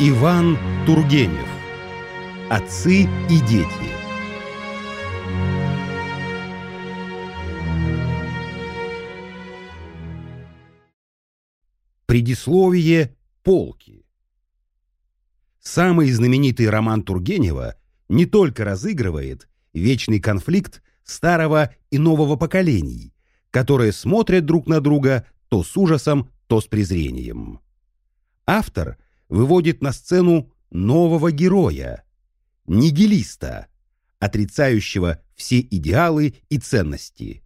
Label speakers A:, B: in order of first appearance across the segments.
A: Иван Тургенев. Отцы и дети. Предисловие полки Самый знаменитый роман Тургенева не только разыгрывает вечный конфликт старого и нового поколений, которые смотрят друг на друга то с ужасом, то с презрением. Автор выводит на сцену нового героя, нигилиста, отрицающего все идеалы и ценности.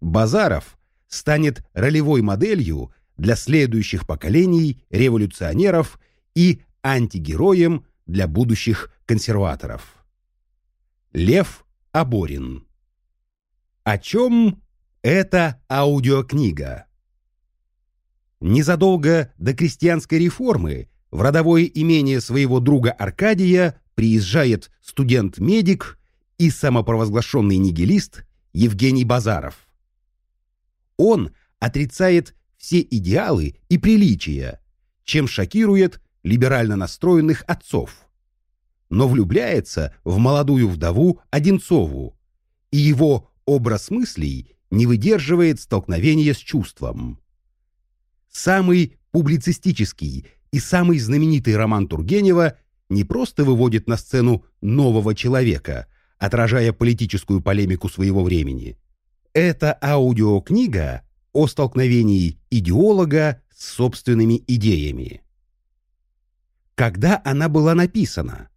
A: Базаров станет ролевой моделью для следующих поколений революционеров и антигероем для будущих консерваторов. Лев Аборин О чем эта аудиокнига? Незадолго до крестьянской реформы в родовое имение своего друга Аркадия приезжает студент-медик и самопровозглашенный нигилист Евгений Базаров. Он отрицает все идеалы и приличия, чем шокирует либерально настроенных отцов. Но влюбляется в молодую вдову Одинцову, и его образ мыслей не выдерживает столкновения с чувством. Самый публицистический и самый знаменитый роман Тургенева не просто выводит на сцену нового человека, отражая политическую полемику своего времени. Это аудиокнига о столкновении идеолога с собственными идеями. Когда она была написана?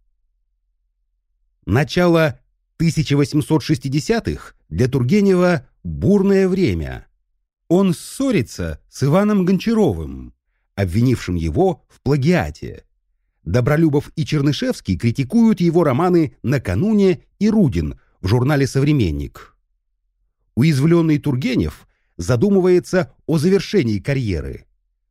A: Начало 1860-х для Тургенева бурное время. Он ссорится с Иваном Гончаровым, обвинившим его в плагиате. Добролюбов и Чернышевский критикуют его романы «Накануне» и «Рудин» в журнале «Современник». Уязвленный Тургенев задумывается о завершении карьеры,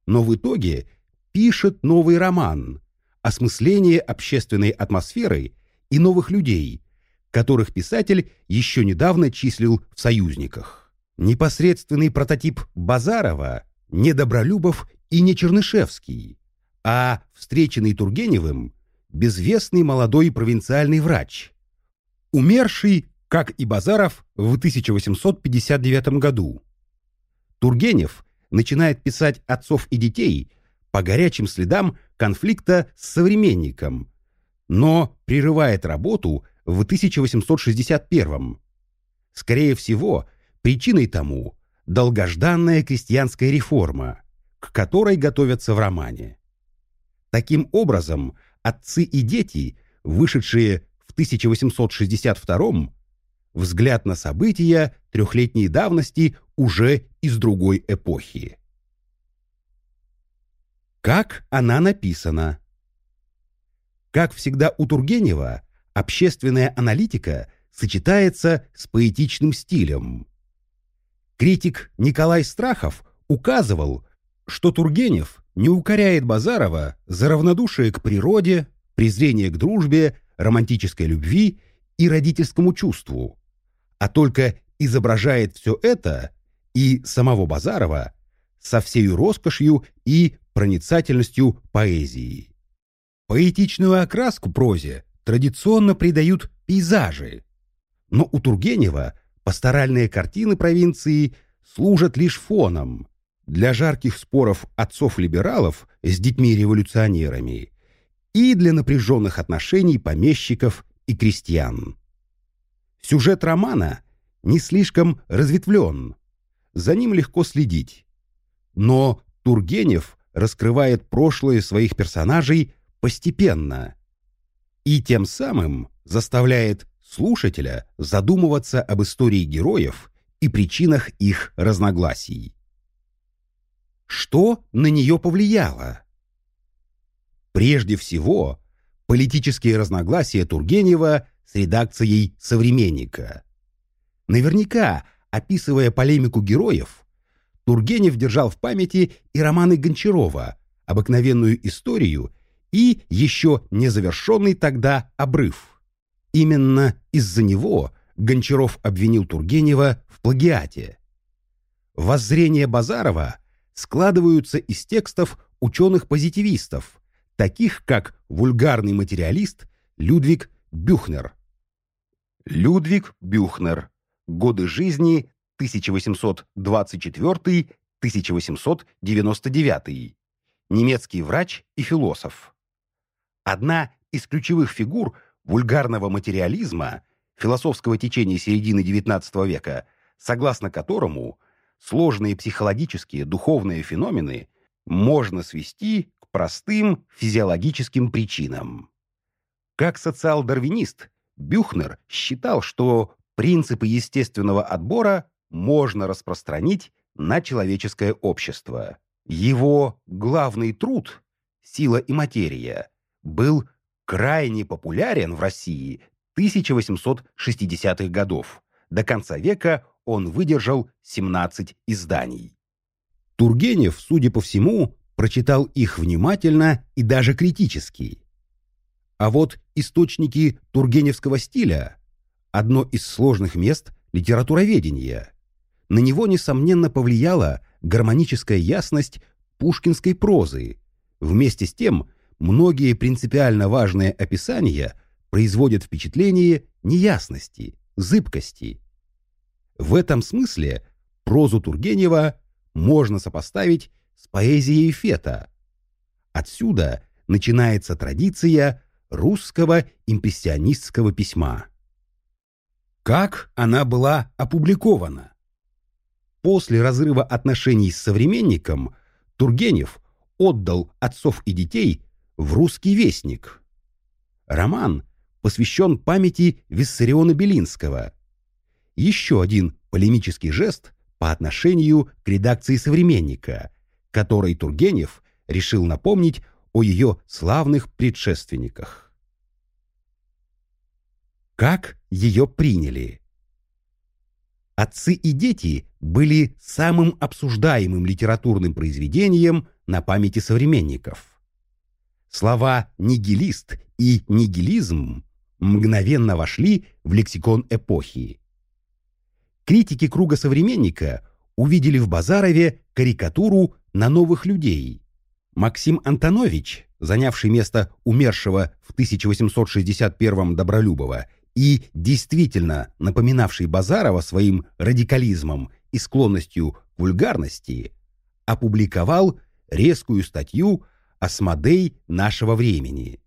A: но в итоге пишет новый роман «Осмысление общественной атмосферы и новых людей», которых писатель еще недавно числил в союзниках. Непосредственный прототип Базарова не Добролюбов и не Чернышевский, а встреченный Тургеневым безвестный молодой провинциальный врач, умерший, как и Базаров, в 1859 году. Тургенев начинает писать «Отцов и детей» по горячим следам конфликта с современником, но прерывает работу в 1861. Скорее всего, причиной тому долгожданная крестьянская реформа, к которой готовятся в романе. Таким образом, отцы и дети, вышедшие в 1862 взгляд на события трехлетней давности уже из другой эпохи. Как она написана? Как всегда у Тургенева, общественная аналитика сочетается с поэтичным стилем. Критик Николай Страхов указывал, что Тургенев не укоряет Базарова за равнодушие к природе, презрение к дружбе, романтической любви и родительскому чувству, а только изображает все это и самого Базарова со всей роскошью и проницательностью поэзии. Поэтичную окраску прозе традиционно придают пейзажи, но у Тургенева пасторальные картины провинции служат лишь фоном для жарких споров отцов-либералов с детьми-революционерами и для напряженных отношений помещиков и крестьян. Сюжет романа не слишком разветвлен, за ним легко следить. Но Тургенев раскрывает прошлое своих персонажей постепенно и тем самым заставляет слушателя задумываться об истории героев и причинах их разногласий. Что на нее повлияло? Прежде всего, политические разногласия Тургенева с редакцией «Современника». Наверняка, описывая полемику героев, Тургенев держал в памяти и романы Гончарова, обыкновенную историю и еще незавершенный тогда обрыв. Именно из-за него Гончаров обвинил Тургенева в плагиате. Воззрения Базарова складываются из текстов ученых-позитивистов, таких как вульгарный материалист Людвиг Бюхнер. Людвиг Бюхнер. Годы жизни 1824-1899. Немецкий врач и философ. Одна из ключевых фигур вульгарного материализма, философского течения середины XIX века, согласно которому сложные психологические духовные феномены можно свести к простым физиологическим причинам. Как социал-дарвинист, Бюхнер считал, что принципы естественного отбора можно распространить на человеческое общество. Его главный труд «Сила и материя» был крайне популярен в России 1860-х годов. До конца века он выдержал 17 изданий. Тургенев, судя по всему, прочитал их внимательно и даже критически. А вот источники тургеневского стиля – одно из сложных мест литературоведения. На него, несомненно, повлияла гармоническая ясность пушкинской прозы. Вместе с тем, многие принципиально важные описания производят впечатление неясности, зыбкости. В этом смысле прозу Тургенева можно сопоставить с поэзией Фета. Отсюда начинается традиция русского импрессионистского письма. Как она была опубликована? После разрыва отношений с современником Тургенев отдал отцов и детей в «Русский вестник». Роман посвящен памяти Виссариона Белинского. Еще один полемический жест по отношению к редакции «Современника», которой Тургенев решил напомнить о ее славных предшественниках. Как ее приняли? «Отцы и дети» были самым обсуждаемым литературным произведением на памяти современников. Слова «нигилист» и «нигилизм» мгновенно вошли в лексикон эпохи. Критики круга современника увидели в Базарове карикатуру на новых людей. Максим Антонович, занявший место умершего в 1861 Добролюбова и действительно напоминавший Базарова своим радикализмом и склонностью к вульгарности, опубликовал резкую статью «Осмодей нашего времени».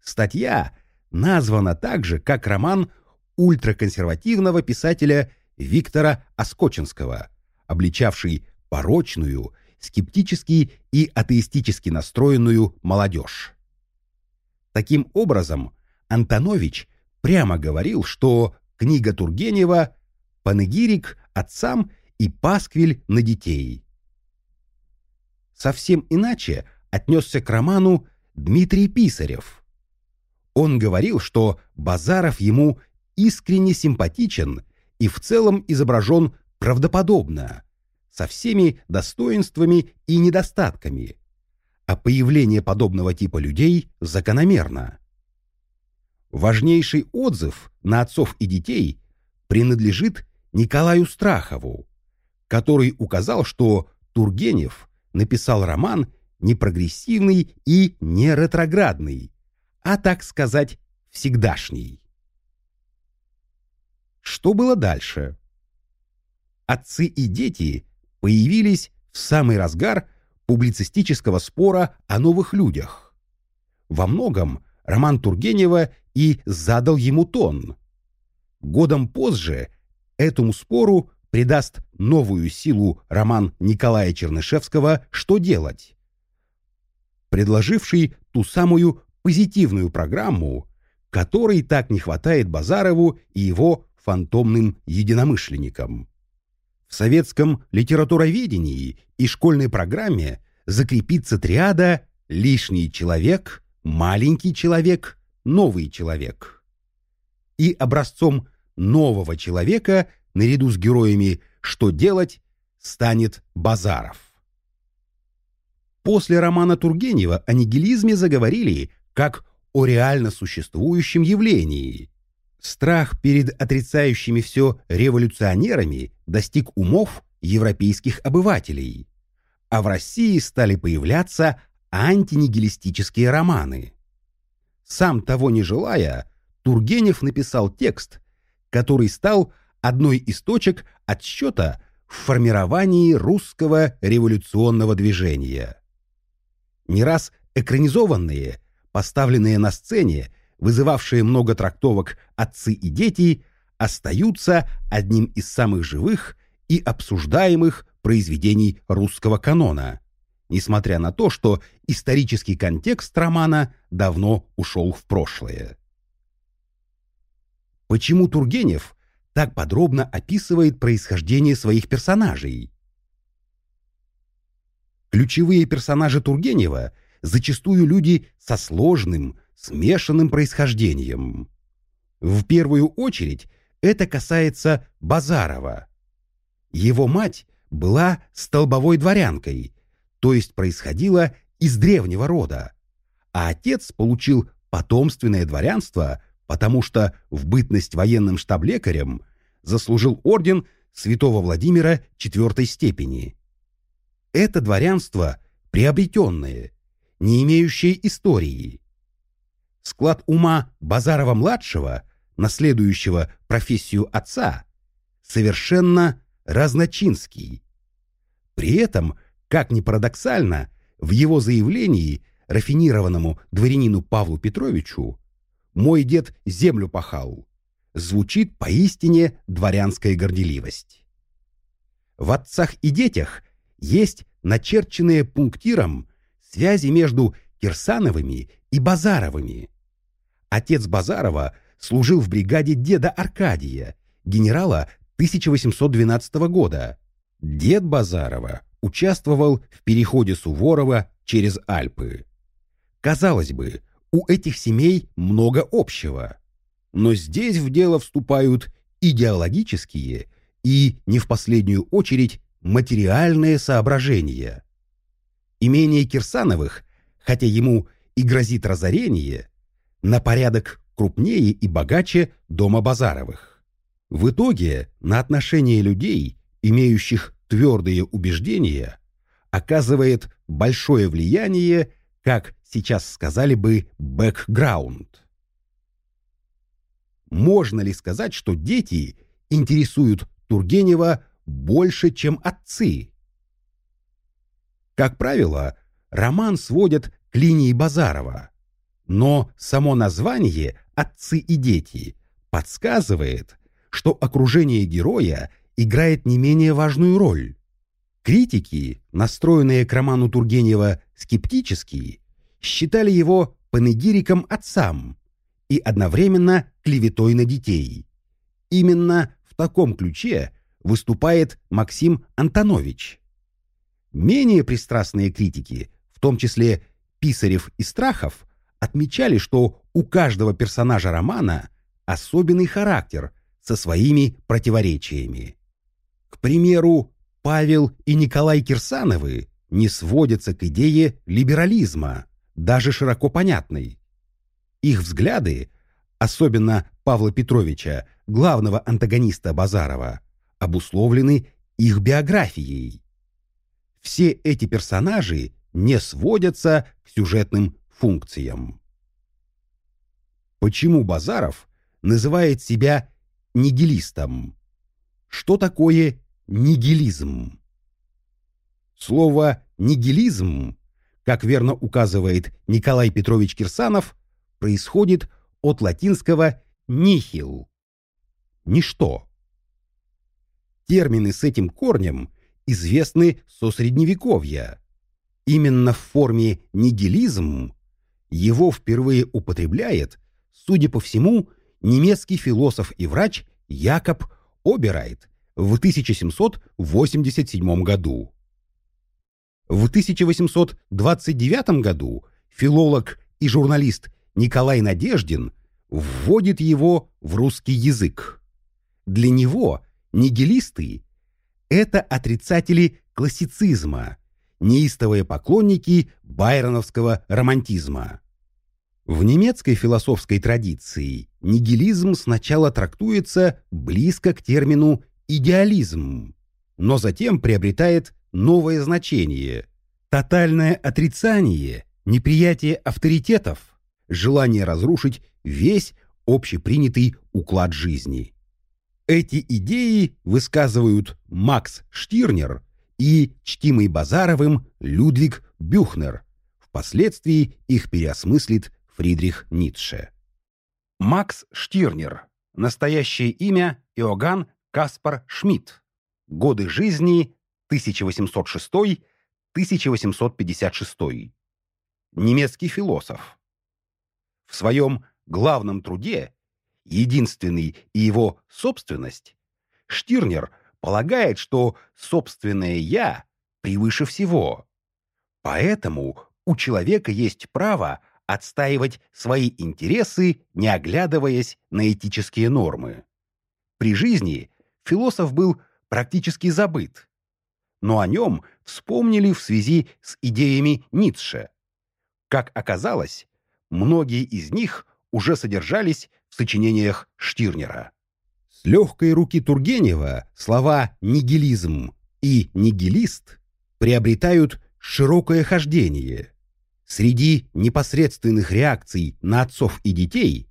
A: Статья названа так же, как роман ультраконсервативного писателя Виктора Оскоченского, обличавший порочную, скептически и атеистически настроенную молодежь. Таким образом, Антонович прямо говорил, что книга Тургенева – панегирик отцам и пасквиль на детей. Совсем иначе отнесся к роману Дмитрий Писарев. Он говорил, что Базаров ему искренне симпатичен и в целом изображен правдоподобно, со всеми достоинствами и недостатками, а появление подобного типа людей закономерно. Важнейший отзыв на отцов и детей принадлежит Николаю Страхову, который указал, что Тургенев написал роман не прогрессивный и не ретроградный, а, так сказать, всегдашний. Что было дальше? Отцы и дети появились в самый разгар публицистического спора о новых людях. Во многом роман Тургенева и задал ему тон. Годом позже этому спору придаст новую силу роман Николая Чернышевского «Что делать?», предложивший ту самую позитивную программу, которой так не хватает Базарову и его фантомным единомышленникам. В советском литературоведении и школьной программе закрепится триада «лишний человек», «маленький человек», «новый человек». И образцом нового человека, наряду с героями «Что делать?» станет Базаров. После романа Тургенева о нигилизме заговорили как о реально существующем явлении – Страх перед отрицающими все революционерами достиг умов европейских обывателей, а в России стали появляться антинигилистические романы. Сам того не желая, Тургенев написал текст, который стал одной из точек отсчета в формировании русского революционного движения. Не раз экранизованные, поставленные на сцене, вызывавшие много трактовок «отцы и дети», остаются одним из самых живых и обсуждаемых произведений русского канона, несмотря на то, что исторический контекст романа давно ушел в прошлое. Почему Тургенев так подробно описывает происхождение своих персонажей? Ключевые персонажи Тургенева зачастую люди со сложным, смешанным происхождением. В первую очередь это касается Базарова. Его мать была столбовой дворянкой, то есть происходила из древнего рода, а отец получил потомственное дворянство, потому что в бытность военным штаб-лекарем заслужил орден святого Владимира четвертой степени. Это дворянство приобретенное, не имеющее истории. Склад ума Базарова-младшего, наследующего профессию отца, совершенно разночинский. При этом, как ни парадоксально, в его заявлении рафинированному дворянину Павлу Петровичу «Мой дед землю пахал» звучит поистине дворянская горделивость. В «Отцах и детях» есть начерченные пунктиром связи между Кирсановыми и Базаровыми. Отец Базарова служил в бригаде деда Аркадия, генерала 1812 года. Дед Базарова участвовал в переходе Суворова через Альпы. Казалось бы, у этих семей много общего. Но здесь в дело вступают идеологические и, не в последнюю очередь, материальные соображения. Имение Кирсановых, хотя ему и грозит разорение, на порядок крупнее и богаче дома Базаровых. В итоге на отношение людей, имеющих твердые убеждения, оказывает большое влияние, как сейчас сказали бы, бэкграунд. Можно ли сказать, что дети интересуют Тургенева больше, чем отцы? Как правило, роман сводят к линии Базарова, но само название «Отцы и дети» подсказывает, что окружение героя играет не менее важную роль. Критики, настроенные к роману Тургенева скептически, считали его панегириком отцам и одновременно клеветой на детей. Именно в таком ключе выступает Максим Антонович. Менее пристрастные критики, в том числе Писарев и Страхов, отмечали, что у каждого персонажа романа особенный характер, со своими противоречиями. К примеру, Павел и Николай Кирсановы не сводятся к идее либерализма, даже широко понятной. Их взгляды, особенно Павла Петровича, главного антагониста Базарова, обусловлены их биографией. Все эти персонажи не сводятся к сюжетным функциям. Почему Базаров называет себя нигилистом. Что такое нигилизм? Слово «нигилизм», как верно указывает Николай Петрович Кирсанов, происходит от латинского «нихил» — «ничто». Термины с этим корнем известны со Средневековья. Именно в форме «нигилизм» его впервые употребляет, судя по всему, немецкий философ и врач Якоб Оберайт в 1787 году. В 1829 году филолог и журналист Николай Надеждин вводит его в русский язык. Для него нигилисты – это отрицатели классицизма, неистовые поклонники байроновского романтизма. В немецкой философской традиции нигилизм сначала трактуется близко к термину «идеализм», но затем приобретает новое значение Тотальное отрицание, неприятие авторитетов, желание разрушить весь общепринятый уклад жизни. Эти идеи высказывают Макс Штирнер и чтимый Базаровым Людвиг Бюхнер. Впоследствии их переосмыслит Фридрих Ницше. Макс Штирнер. Настоящее имя Иоганн Каспар Шмидт. Годы жизни 1806-1856. Немецкий философ. В своем главном труде «Единственный и его собственность» Штирнер полагает, что собственное «я» превыше всего. Поэтому у человека есть право отстаивать свои интересы, не оглядываясь на этические нормы. При жизни философ был практически забыт, но о нем вспомнили в связи с идеями Ницше. Как оказалось, многие из них уже содержались в сочинениях Штирнера. С легкой руки Тургенева слова «нигилизм» и «нигилист» приобретают широкое хождение. Среди непосредственных реакций на отцов и детей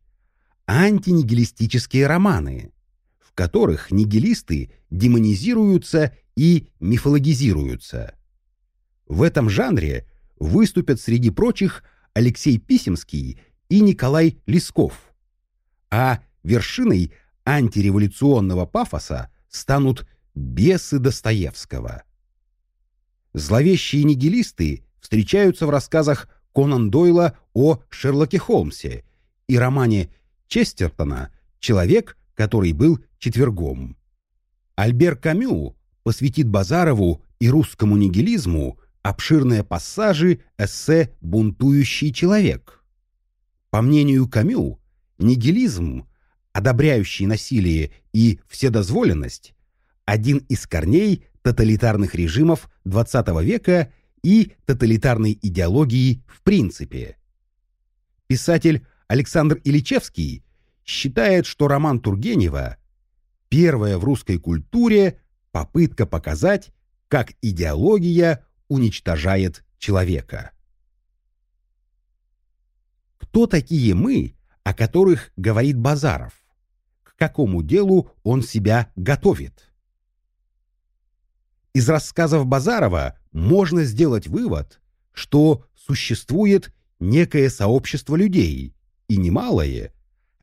A: антинигилистические романы, в которых нигилисты демонизируются и мифологизируются. В этом жанре выступят среди прочих Алексей Писемский и Николай Лесков, а вершиной антиреволюционного пафоса станут бесы Достоевского. Зловещие нигилисты встречаются в рассказах Конан Дойла о Шерлоке Холмсе и романе Честертона «Человек, который был четвергом». Альбер Камю посвятит Базарову и русскому нигилизму обширные пассажи эссе «Бунтующий человек». По мнению Камю, нигилизм, одобряющий насилие и вседозволенность, один из корней тоталитарных режимов XX века и тоталитарной идеологии в принципе. Писатель Александр Ильичевский считает, что роман Тургенева – первая в русской культуре попытка показать, как идеология уничтожает человека. Кто такие мы, о которых говорит Базаров? К какому делу он себя готовит? Из рассказов Базарова можно сделать вывод, что существует некое сообщество людей, и немалое,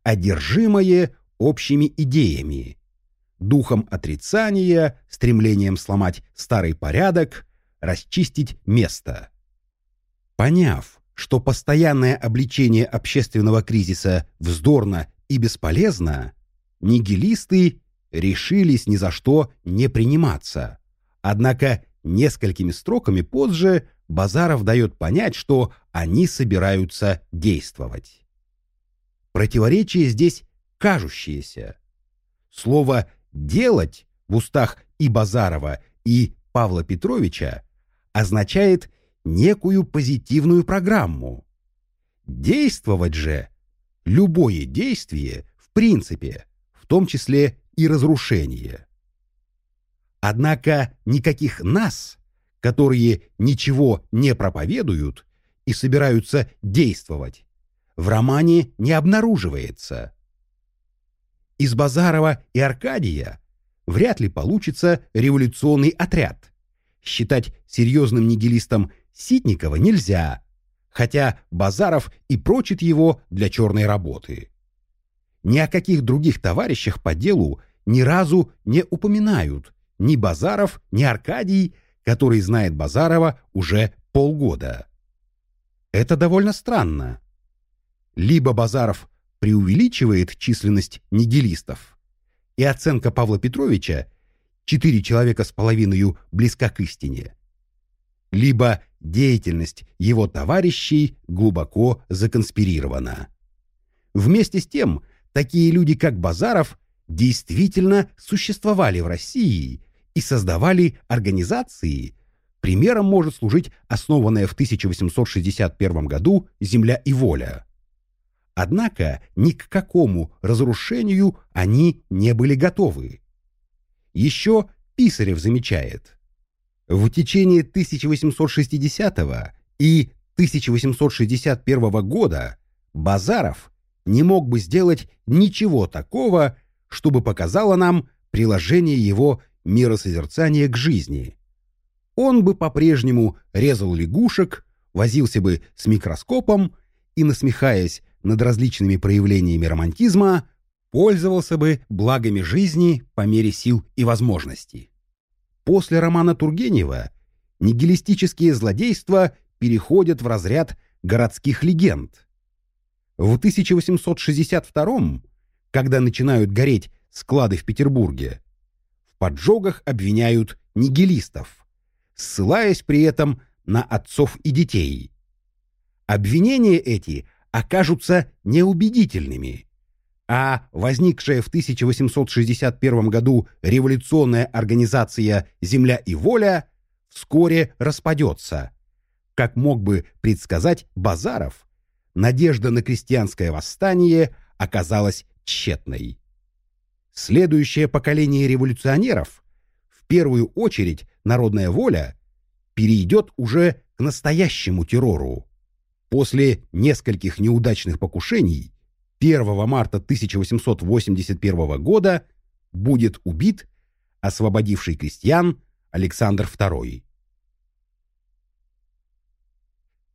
A: одержимое общими идеями, духом отрицания, стремлением сломать старый порядок, расчистить место. Поняв, что постоянное обличение общественного кризиса вздорно и бесполезно, нигилисты решились ни за что не приниматься. Однако несколькими строками позже Базаров дает понять, что они собираются действовать. Противоречие здесь кажущееся. Слово «делать» в устах и Базарова, и Павла Петровича означает некую позитивную программу. Действовать же любое действие в принципе, в том числе и разрушение. Однако никаких нас, которые ничего не проповедуют и собираются действовать, в романе не обнаруживается. Из Базарова и Аркадия вряд ли получится революционный отряд. Считать серьезным нигилистом Ситникова нельзя, хотя Базаров и прочит его для черной работы. Ни о каких других товарищах по делу ни разу не упоминают ни Базаров, ни Аркадий, который знает Базарова уже полгода. Это довольно странно. Либо Базаров преувеличивает численность нигилистов, и оценка Павла Петровича «четыре человека с половиной близка к истине», либо деятельность его товарищей глубоко законспирирована. Вместе с тем, такие люди, как Базаров, действительно существовали в России и создавали организации. Примером может служить основанная в 1861 году «Земля и воля». Однако ни к какому разрушению они не были готовы. Еще Писарев замечает. В течение 1860 и 1861 года Базаров не мог бы сделать ничего такого, чтобы показало нам приложение его миросозерцания к жизни. Он бы по-прежнему резал лягушек, возился бы с микроскопом и, насмехаясь над различными проявлениями романтизма, пользовался бы благами жизни по мере сил и возможностей. После романа Тургенева нигилистические злодейства переходят в разряд городских легенд. В 1862 когда начинают гореть склады в Петербурге, в поджогах обвиняют нигилистов, ссылаясь при этом на отцов и детей. Обвинения эти окажутся неубедительными, а возникшая в 1861 году революционная организация «Земля и воля» вскоре распадется. Как мог бы предсказать Базаров, надежда на крестьянское восстание оказалась тщетной. Следующее поколение революционеров, в первую очередь народная воля, перейдет уже к настоящему террору. После нескольких неудачных покушений 1 марта 1881 года будет убит освободивший крестьян Александр II.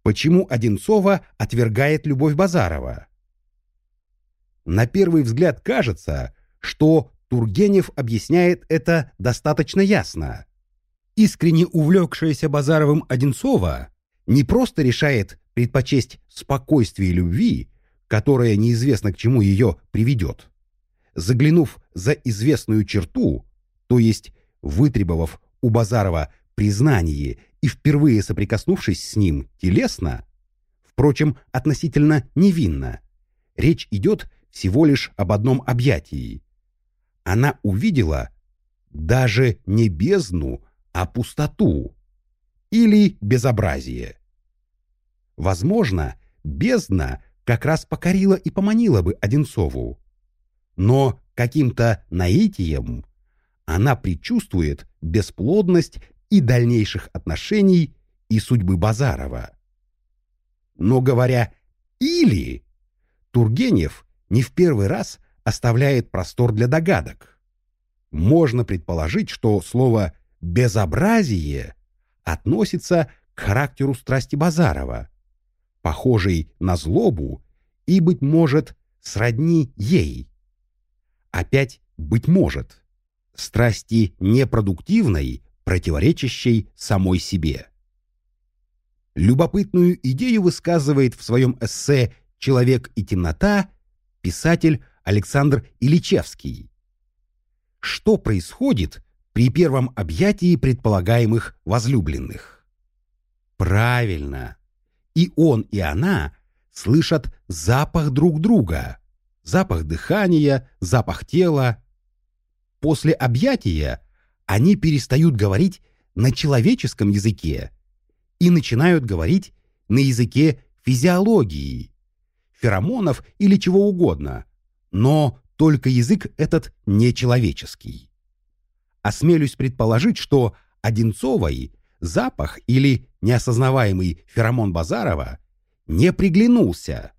A: Почему Одинцова отвергает Любовь Базарова? На первый взгляд кажется, что Тургенев объясняет это достаточно ясно. Искренне увлекшаяся Базаровым Одинцова не просто решает предпочесть спокойствие любви, которая неизвестно к чему ее приведет. Заглянув за известную черту, то есть вытребовав у Базарова признание и впервые соприкоснувшись с ним телесно, впрочем, относительно невинно, речь идет всего лишь об одном объятии. Она увидела даже не бездну, а пустоту или безобразие. Возможно, бездна как раз покорила и поманила бы Одинцову. Но каким-то наитием она предчувствует бесплодность и дальнейших отношений и судьбы Базарова. Но говоря «или», Тургенев не в первый раз оставляет простор для догадок. Можно предположить, что слово «безобразие» относится к характеру страсти Базарова, похожей на злобу и, быть может, сродни ей. Опять «быть может» страсти непродуктивной, противоречащей самой себе. Любопытную идею высказывает в своем эссе «Человек и темнота» писатель Александр Ильичевский. Что происходит при первом объятии предполагаемых возлюбленных? Правильно, и он, и она слышат запах друг друга, запах дыхания, запах тела. После объятия они перестают говорить на человеческом языке и начинают говорить на языке физиологии, феромонов или чего угодно, но только язык этот нечеловеческий. Осмелюсь предположить, что Одинцовой запах или неосознаваемый феромон Базарова не приглянулся,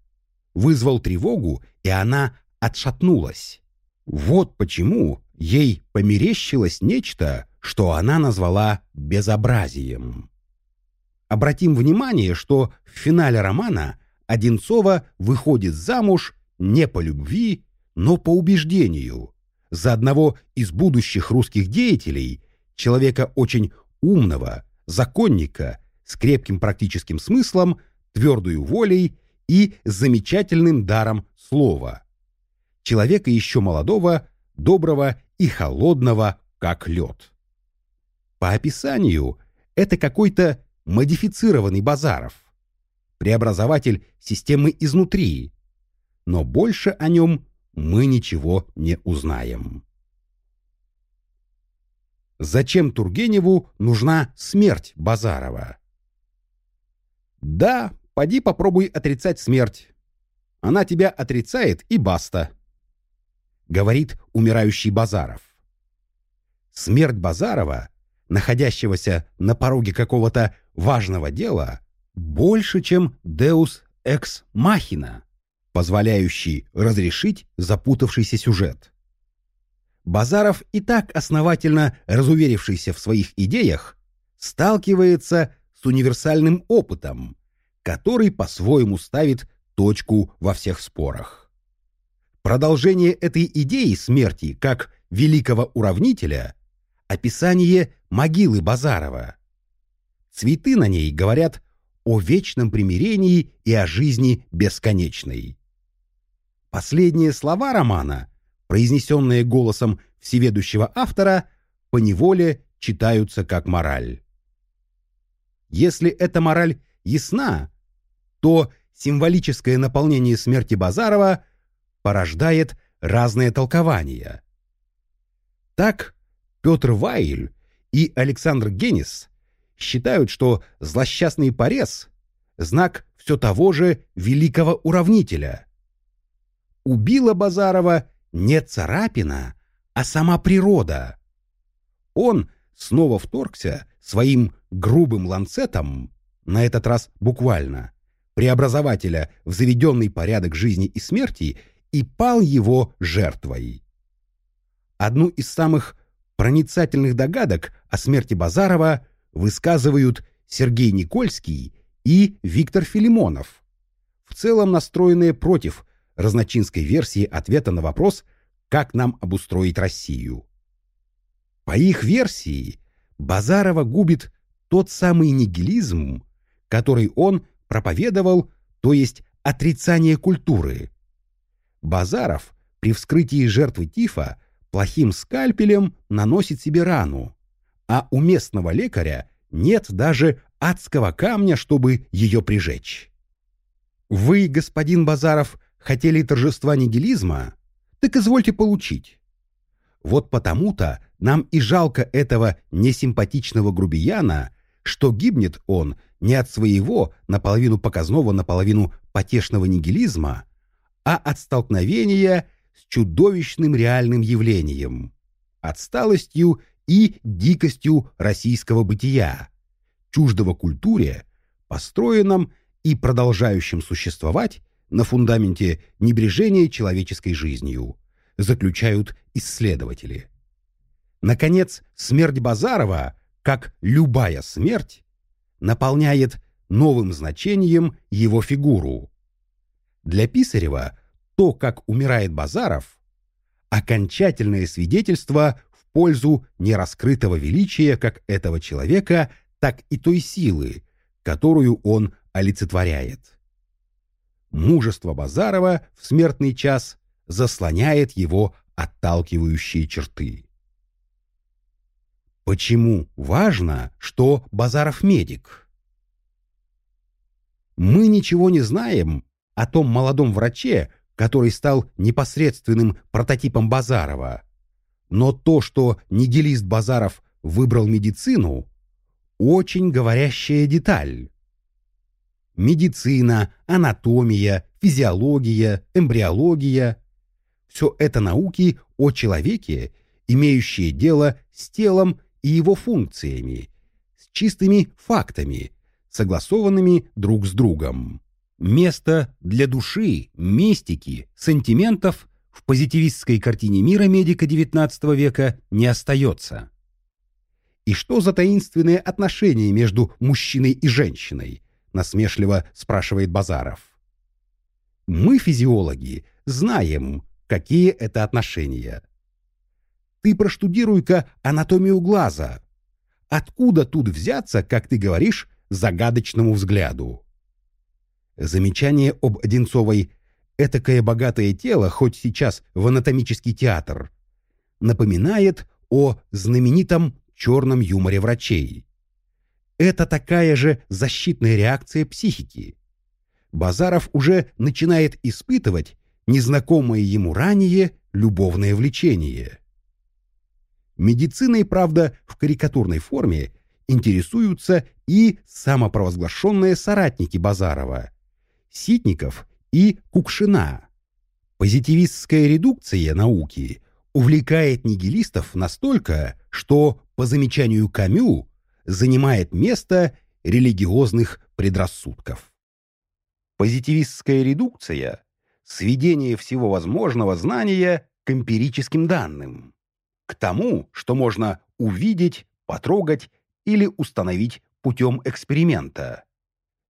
A: вызвал тревогу, и она отшатнулась. Вот почему ей померещилось нечто, что она назвала безобразием. Обратим внимание, что в финале романа Одинцова выходит замуж не по любви, но по убеждению, за одного из будущих русских деятелей, человека очень умного, законника с крепким практическим смыслом, твердую волей и замечательным даром слова. Человека еще молодого, доброго и холодного, как лед. По описанию, это какой-то модифицированный Базаров, преобразователь системы изнутри, но больше о нем мы ничего не узнаем. Зачем Тургеневу нужна смерть Базарова? Да, поди попробуй отрицать смерть. Она тебя отрицает и баста. Говорит умирающий Базаров. Смерть Базарова находящегося на пороге какого-то важного дела, больше, чем Deus Ex Machina, позволяющий разрешить запутавшийся сюжет. Базаров и так основательно разуверившийся в своих идеях, сталкивается с универсальным опытом, который по-своему ставит точку во всех спорах. Продолжение этой идеи смерти как великого уравнителя – описание могилы Базарова. Цветы на ней говорят о вечном примирении и о жизни бесконечной. Последние слова романа, произнесенные голосом всеведущего автора, поневоле читаются как мораль. Если эта мораль ясна, то символическое наполнение смерти Базарова порождает разные толкования. Так Петр Вайль и Александр Генис считают, что злосчастный порез – знак все того же великого уравнителя. Убила Базарова не царапина, а сама природа. Он снова вторгся своим грубым ланцетом, на этот раз буквально, преобразователя в заведенный порядок жизни и смерти и пал его жертвой. Одну из самых проницательных догадок о смерти Базарова высказывают Сергей Никольский и Виктор Филимонов, в целом настроенные против разночинской версии ответа на вопрос «Как нам обустроить Россию?». По их версии, Базарова губит тот самый нигилизм, который он проповедовал, то есть отрицание культуры. Базаров при вскрытии жертвы тифа плохим скальпелем наносит себе рану, а у местного лекаря нет даже адского камня, чтобы ее прижечь. Вы, господин Базаров, хотели торжества нигилизма? Так извольте получить. Вот потому-то нам и жалко этого несимпатичного грубияна, что гибнет он не от своего наполовину показного, наполовину потешного нигилизма, а от столкновения с чудовищным реальным явлением, отсталостью и дикостью российского бытия, чуждого культуре, построенном и продолжающем существовать на фундаменте небрежения человеческой жизнью, заключают исследователи. Наконец, смерть Базарова, как любая смерть, наполняет новым значением его фигуру. Для Писарева то, как умирает Базаров, окончательное свидетельство в пользу нераскрытого величия как этого человека, так и той силы, которую он олицетворяет. Мужество Базарова в смертный час заслоняет его отталкивающие черты. Почему важно, что Базаров медик? Мы ничего не знаем о том молодом враче, который стал непосредственным прототипом Базарова. Но то, что нигилист Базаров выбрал медицину, очень говорящая деталь. Медицина, анатомия, физиология, эмбриология – все это науки о человеке, имеющие дело с телом и его функциями, с чистыми фактами, согласованными друг с другом. Место для души, мистики, сантиментов в позитивистской картине мира медика XIX века не остается. И что за таинственные отношения между мужчиной и женщиной? Насмешливо спрашивает Базаров. Мы, физиологи, знаем, какие это отношения. Ты проштудируй-ка анатомию глаза. Откуда тут взяться, как ты говоришь, загадочному взгляду? Замечание об Одинцовой «этакое богатое тело, хоть сейчас в анатомический театр» напоминает о знаменитом черном юморе врачей. Это такая же защитная реакция психики. Базаров уже начинает испытывать незнакомое ему ранее любовное влечение. Медициной, правда, в карикатурной форме интересуются и самопровозглашенные соратники Базарова – Ситников и Кукшина. Позитивистская редукция науки увлекает нигилистов настолько, что, по замечанию Камю, занимает место религиозных предрассудков. Позитивистская редукция – сведение всего возможного знания к эмпирическим данным, к тому, что можно увидеть, потрогать или установить путем эксперимента.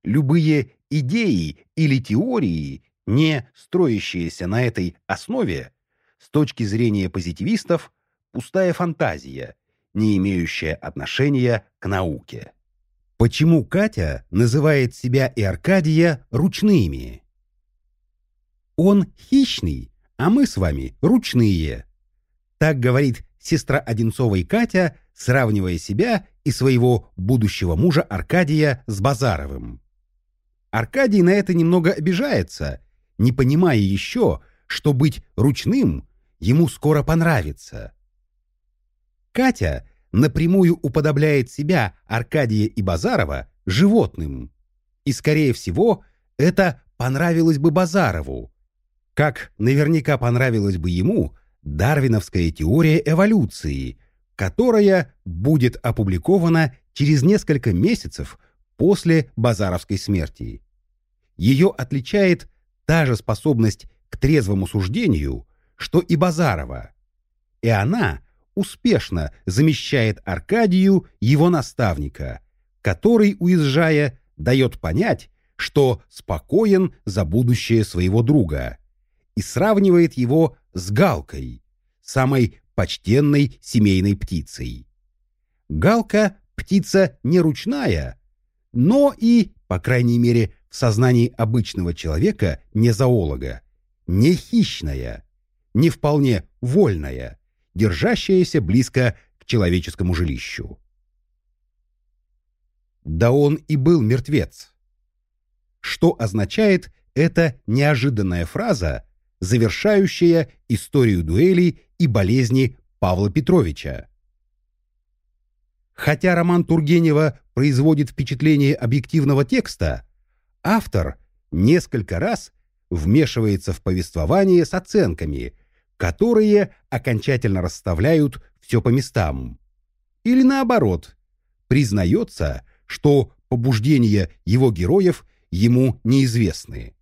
A: Любые идеи или теории, не строящиеся на этой основе, с точки зрения позитивистов, пустая фантазия, не имеющая отношения к науке. Почему Катя называет себя и Аркадия ручными? Он хищный, а мы с вами ручные. Так говорит сестра Одинцовой Катя, сравнивая себя и своего будущего мужа Аркадия с Базаровым. Аркадий на это немного обижается, не понимая еще, что быть ручным ему скоро понравится. Катя напрямую уподобляет себя, Аркадия и Базарова, животным. И, скорее всего, это понравилось бы Базарову, как наверняка понравилась бы ему дарвиновская теория эволюции, которая будет опубликована через несколько месяцев после базаровской смерти. Ее отличает та же способность к трезвому суждению, что и Базарова. И она успешно замещает Аркадию его наставника, который, уезжая, дает понять, что спокоен за будущее своего друга и сравнивает его с галкой, самой почтенной семейной птицей. Галка — птица не ручная, но и, по крайней мере, в сознании обычного человека, не зоолога, не хищная, не вполне вольная, держащаяся близко к человеческому жилищу. Да он и был мертвец. Что означает эта неожиданная фраза, завершающая историю дуэли и болезни Павла Петровича? Хотя роман Тургенева производит впечатление объективного текста, автор несколько раз вмешивается в повествование с оценками, которые окончательно расставляют все по местам. Или наоборот, признается, что побуждения его героев ему неизвестны.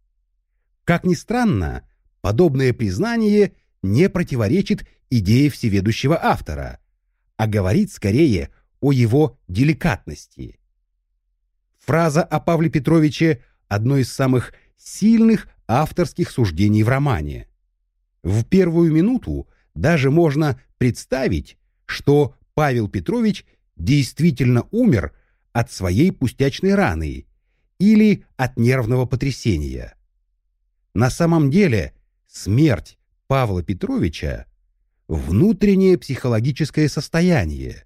A: Как ни странно, подобное признание не противоречит идее всеведущего автора, а говорит скорее о его деликатности. Фраза о Павле Петровиче – одно из самых сильных авторских суждений в романе. В первую минуту даже можно представить, что Павел Петрович действительно умер от своей пустячной раны или от нервного потрясения. На самом деле смерть Павла Петровича – внутреннее психологическое состояние.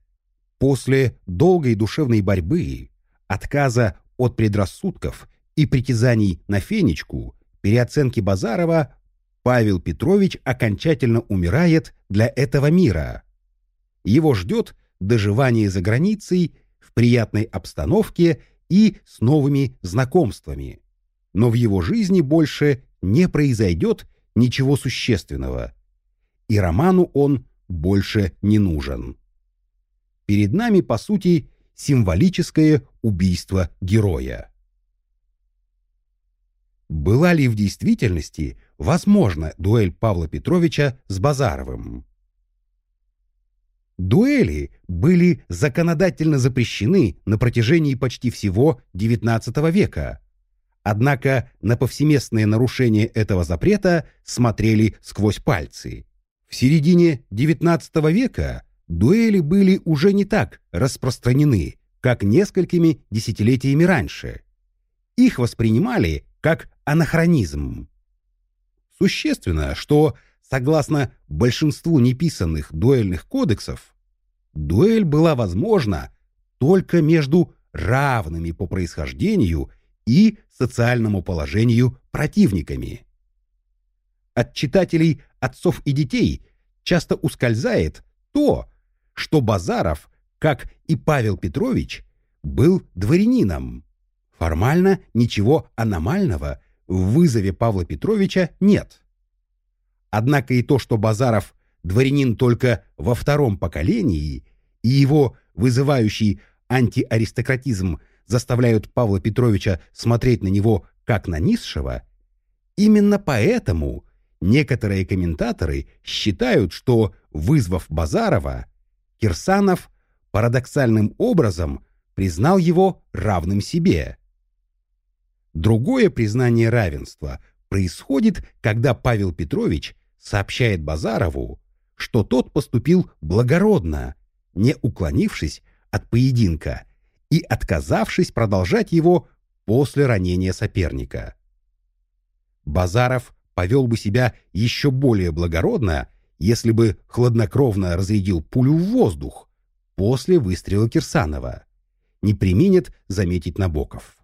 A: После долгой душевной борьбы, отказа от предрассудков и притязаний на Фенечку, переоценки Базарова Павел Петрович окончательно умирает для этого мира. Его ждет доживание за границей в приятной обстановке и с новыми знакомствами. Но в его жизни больше не произойдет ничего существенного. И роману он больше не нужен. Перед нами, по сути, символическое убийство героя. Была ли в действительности возможна дуэль Павла Петровича с Базаровым? Дуэли были законодательно запрещены на протяжении почти всего XIX века. Однако на повсеместное нарушение этого запрета смотрели сквозь пальцы. В середине XIX века дуэли были уже не так распространены, как несколькими десятилетиями раньше. Их воспринимали как анахронизм. Существенно, что, согласно большинству неписанных дуэльных кодексов, дуэль была возможна только между равными по происхождению и социальному положению противниками. От читателей отцов и детей часто ускользает то, что Базаров, как и Павел Петрович, был дворянином. Формально ничего аномального в вызове Павла Петровича нет. Однако и то, что Базаров дворянин только во втором поколении, и его вызывающий антиаристократизм заставляют Павла Петровича смотреть на него как на низшего, именно поэтому некоторые комментаторы считают, что, вызвав Базарова, Кирсанов парадоксальным образом признал его равным себе. Другое признание равенства происходит, когда Павел Петрович сообщает Базарову, что тот поступил благородно, не уклонившись от поединка и отказавшись продолжать его после ранения соперника. Базаров повел бы себя еще более благородно, если бы хладнокровно разрядил пулю в воздух после выстрела Кирсанова. Не применит заметить Набоков.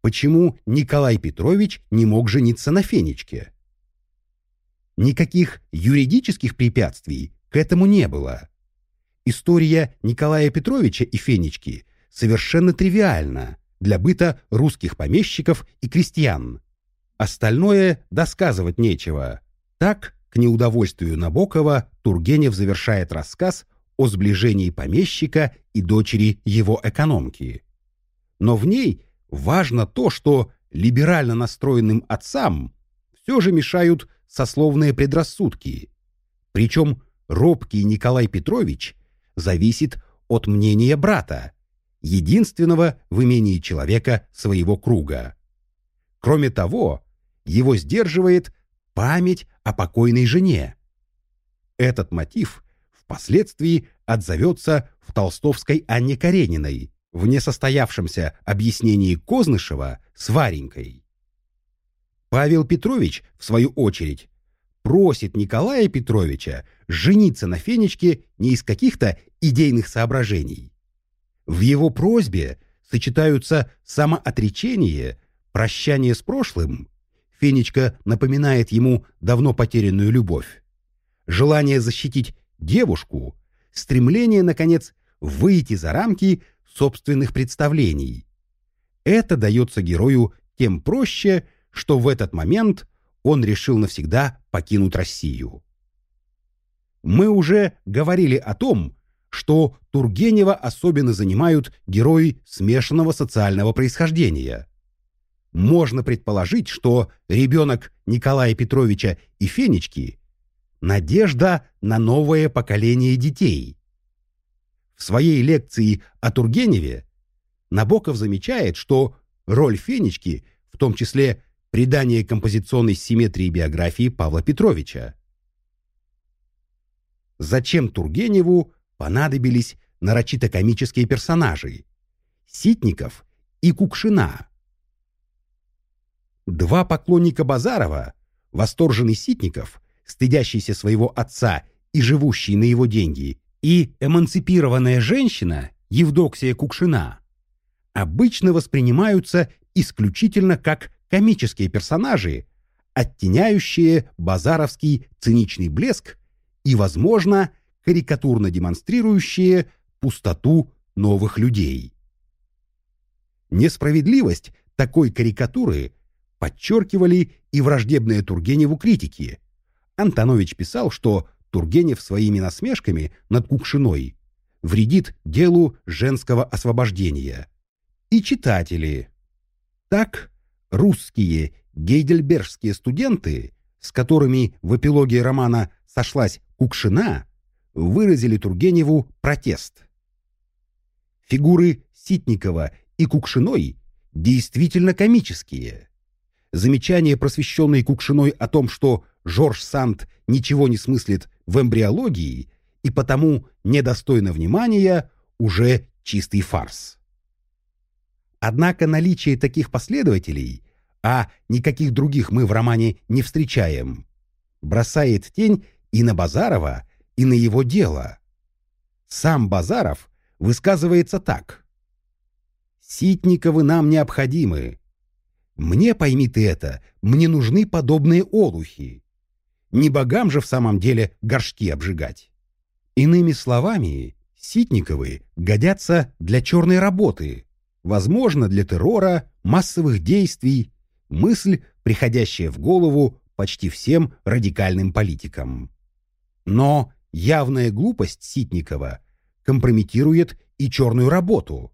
A: Почему Николай Петрович не мог жениться на Фенечке? Никаких юридических препятствий к этому не было. История Николая Петровича и Фенечки совершенно тривиальна для быта русских помещиков и крестьян. Остальное досказывать нечего. Так, к неудовольствию Набокова, Тургенев завершает рассказ о сближении помещика и дочери его экономки. Но в ней важно то, что либерально настроенным отцам все же мешают сословные предрассудки. Причем робкий Николай Петрович зависит от мнения брата, единственного в имении человека своего круга. Кроме того, его сдерживает память о покойной жене. Этот мотив впоследствии отзовется в толстовской Анне Карениной в несостоявшемся объяснении Кознышева с Варенькой. Павел Петрович, в свою очередь, просит Николая Петровича жениться на Фенечке не из каких-то идейных соображений. В его просьбе сочетаются самоотречение, прощание с прошлым, Фенечка напоминает ему давно потерянную любовь, желание защитить девушку, стремление, наконец, выйти за рамки собственных представлений. Это дается герою тем проще, что в этот момент он решил навсегда покинуть Россию. Мы уже говорили о том, что Тургенева особенно занимают герои смешанного социального происхождения. Можно предположить, что ребенок Николая Петровича и Фенечки – надежда на новое поколение детей. В своей лекции о Тургеневе Набоков замечает, что роль Фенечки, в том числе Придание композиционной симметрии биографии Павла Петровича. Зачем Тургеневу понадобились нарочито комические персонажи Ситников и Кукшина? Два поклонника Базарова, восторженный Ситников, стыдящийся своего отца и живущий на его деньги, и эмансипированная женщина Евдоксия Кукшина, обычно воспринимаются исключительно как комические персонажи, оттеняющие базаровский циничный блеск и, возможно, карикатурно демонстрирующие пустоту новых людей. Несправедливость такой карикатуры подчеркивали и враждебные Тургеневу критики. Антонович писал, что Тургенев своими насмешками над Кукшиной вредит делу женского освобождения. И читатели. Так русские гейдельбергские студенты, с которыми в эпилоге романа сошлась Кукшина, выразили Тургеневу протест. Фигуры Ситникова и Кукшиной действительно комические. Замечание, просвещенной Кукшиной о том, что Жорж Санд ничего не смыслит в эмбриологии и потому недостойно внимания, уже чистый фарс. Однако наличие таких последователей, а никаких других мы в романе не встречаем, бросает тень и на Базарова, и на его дело. Сам Базаров высказывается так. «Ситниковы нам необходимы. Мне, пойми ты это, мне нужны подобные олухи. Не богам же в самом деле горшки обжигать». Иными словами, Ситниковы годятся для черной работы – возможно, для террора, массовых действий, мысль, приходящая в голову почти всем радикальным политикам. Но явная глупость Ситникова компрометирует и черную работу.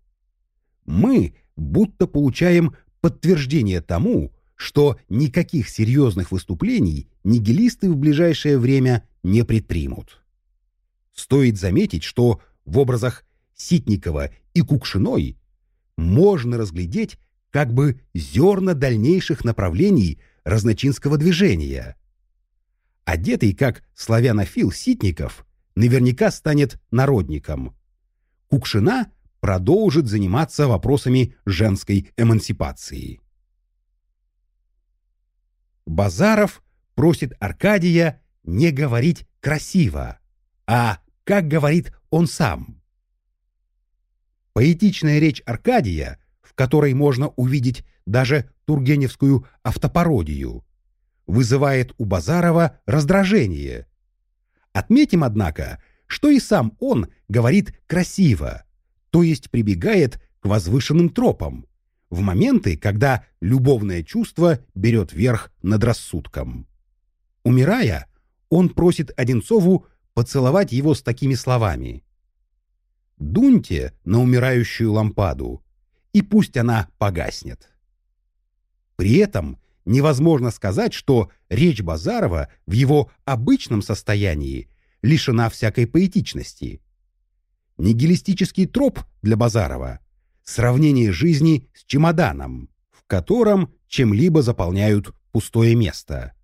A: Мы будто получаем подтверждение тому, что никаких серьезных выступлений нигилисты в ближайшее время не предпримут. Стоит заметить, что в образах Ситникова и Кукшиной можно разглядеть как бы зерна дальнейших направлений разночинского движения. Одетый как славянофил Ситников наверняка станет народником. Кукшина продолжит заниматься вопросами женской эмансипации. Базаров просит Аркадия не говорить красиво, а как говорит он сам. Поэтичная речь Аркадия, в которой можно увидеть даже тургеневскую автопародию, вызывает у Базарова раздражение. Отметим, однако, что и сам он говорит красиво, то есть прибегает к возвышенным тропам, в моменты, когда любовное чувство берет верх над рассудком. Умирая, он просит Одинцову поцеловать его с такими словами. «Дуньте на умирающую лампаду, и пусть она погаснет». При этом невозможно сказать, что речь Базарова в его обычном состоянии лишена всякой поэтичности. Нигилистический троп для Базарова — сравнение жизни с чемоданом, в котором чем-либо заполняют пустое место.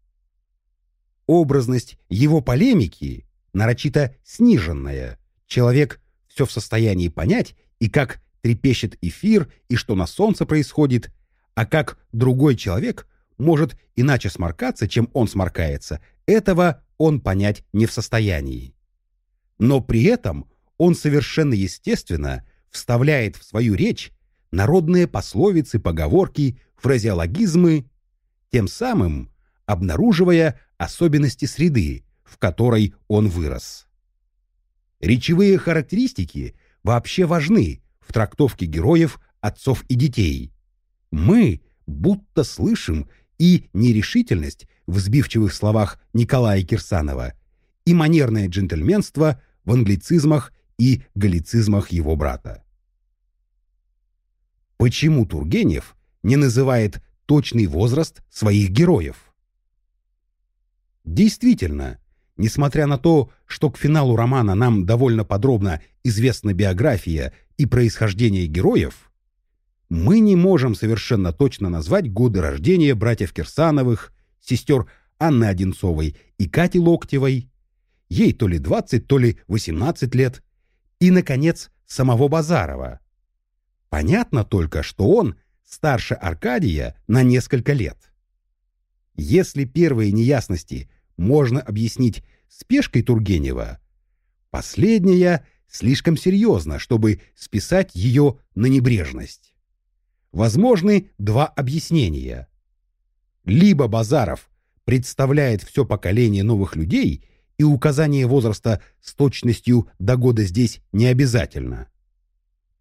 A: Образность его полемики нарочито сниженная. Человек все в состоянии понять и как трепещет эфир, и что на солнце происходит, а как другой человек может иначе сморкаться, чем он сморкается, этого он понять не в состоянии. Но при этом он совершенно естественно вставляет в свою речь народные пословицы, поговорки, фразеологизмы, тем самым обнаруживая особенности среды, в которой он вырос. Речевые характеристики вообще важны в трактовке героев, отцов и детей. Мы будто слышим и нерешительность в сбивчивых словах Николая Кирсанова, и манерное джентльменство в англицизмах и галлицизмах его брата. Почему Тургенев не называет точный возраст своих героев? Действительно, несмотря на то, что к финалу романа нам довольно подробно известна биография и происхождение героев, мы не можем совершенно точно назвать годы рождения братьев Кирсановых, сестер Анны Одинцовой и Кати Локтевой, ей то ли 20, то ли 18 лет, и, наконец, самого Базарова. Понятно только, что он старше Аркадия на несколько лет. Если первые неясности можно объяснить спешкой Тургенева, последняя слишком серьезна, чтобы списать ее на небрежность возможны два объяснения. Либо Базаров представляет все поколение новых людей, и указание возраста с точностью до года здесь не обязательно.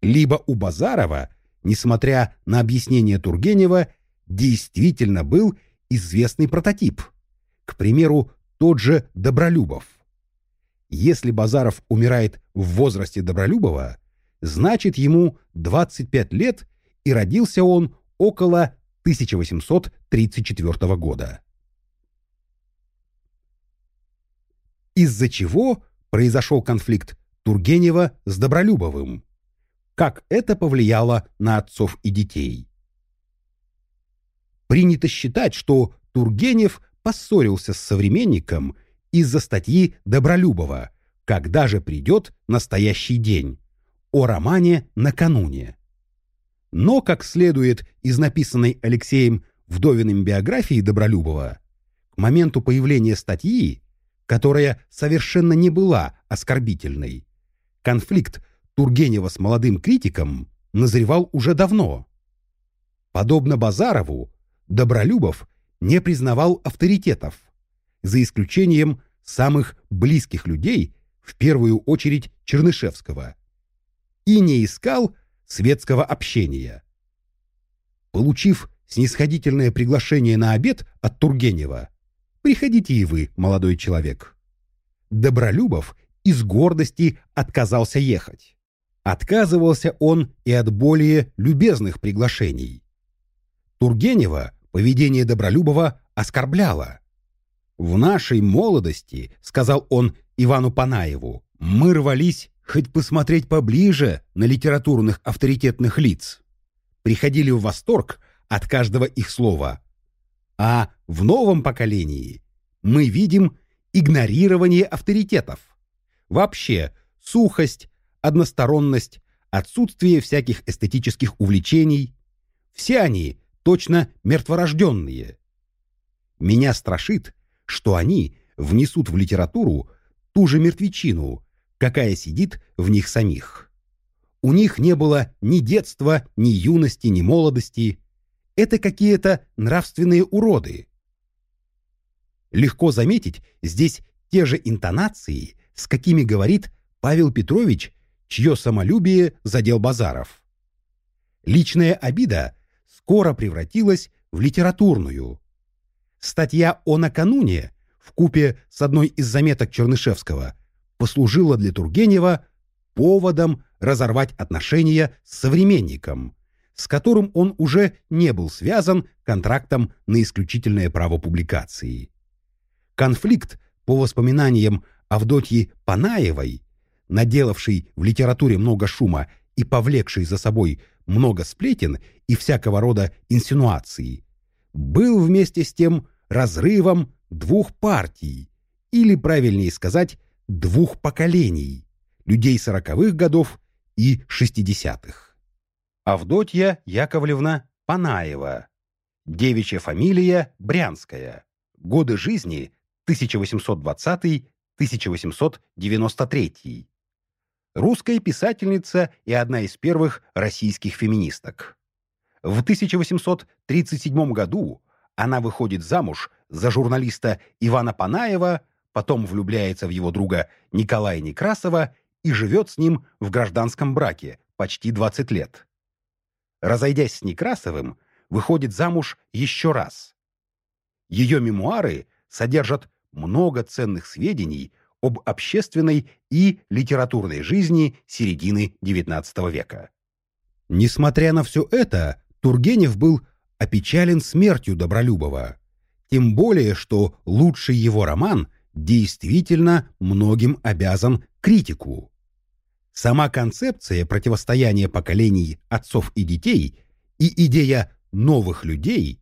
A: Либо у Базарова, несмотря на объяснение Тургенева, действительно был известный прототип. К примеру, тот же Добролюбов. Если Базаров умирает в возрасте Добролюбова, значит ему 25 лет и родился он около 1834 года. Из-за чего произошел конфликт Тургенева с Добролюбовым? Как это повлияло на отцов и детей? Принято считать, что Тургенев поссорился с современником из-за статьи Добролюбова «Когда же придет настоящий день?» о романе «Накануне». Но, как следует из написанной Алексеем Вдовиным биографии Добролюбова, к моменту появления статьи, которая совершенно не была оскорбительной, конфликт Тургенева с молодым критиком назревал уже давно. Подобно Базарову, Добролюбов не признавал авторитетов, за исключением самых близких людей, в первую очередь Чернышевского, и не искал светского общения. Получив снисходительное приглашение на обед от Тургенева, приходите и вы, молодой человек. Добролюбов из гордости отказался ехать. Отказывался он и от более любезных приглашений. Тургенева поведение Добролюбова оскорбляло. «В нашей молодости, — сказал он Ивану Панаеву, — мы рвались хоть посмотреть поближе на литературных авторитетных лиц. Приходили в восторг от каждого их слова. А в новом поколении мы видим игнорирование авторитетов. Вообще, сухость, односторонность, отсутствие всяких эстетических увлечений. Все они точно мертворожденные. Меня страшит, что они внесут в литературу ту же мертвечину, какая сидит в них самих. У них не было ни детства, ни юности, ни молодости. Это какие-то нравственные уроды. Легко заметить здесь те же интонации, с какими говорит Павел Петрович, чье самолюбие задел Базаров. Личная обида скоро превратилась в литературную. Статья о накануне в купе с одной из заметок Чернышевского послужила для Тургенева поводом разорвать отношения с современником, с которым он уже не был связан контрактом на исключительное право публикации. Конфликт, по воспоминаниям Авдотьи Панаевой, наделавший в литературе много шума и повлекший за собой много сплетен и всякого рода инсинуаций, был вместе с тем разрывом двух партий, или, правильнее сказать, двух поколений, людей сороковых годов и шестидесятых. Авдотья Яковлевна Панаева, девичья фамилия Брянская, годы жизни 1820-1893, русская писательница и одна из первых российских феминисток. В 1837 году она выходит замуж за журналиста Ивана Панаева, потом влюбляется в его друга Николая Некрасова и живет с ним в гражданском браке почти 20 лет. Разойдясь с Некрасовым, выходит замуж еще раз. Ее мемуары содержат много ценных сведений об общественной и литературной жизни середины XIX века. Несмотря на все это, Тургенев был опечален смертью Добролюбова. Тем более, что лучший его роман действительно многим обязан критику. Сама концепция противостояния поколений отцов и детей и идея новых людей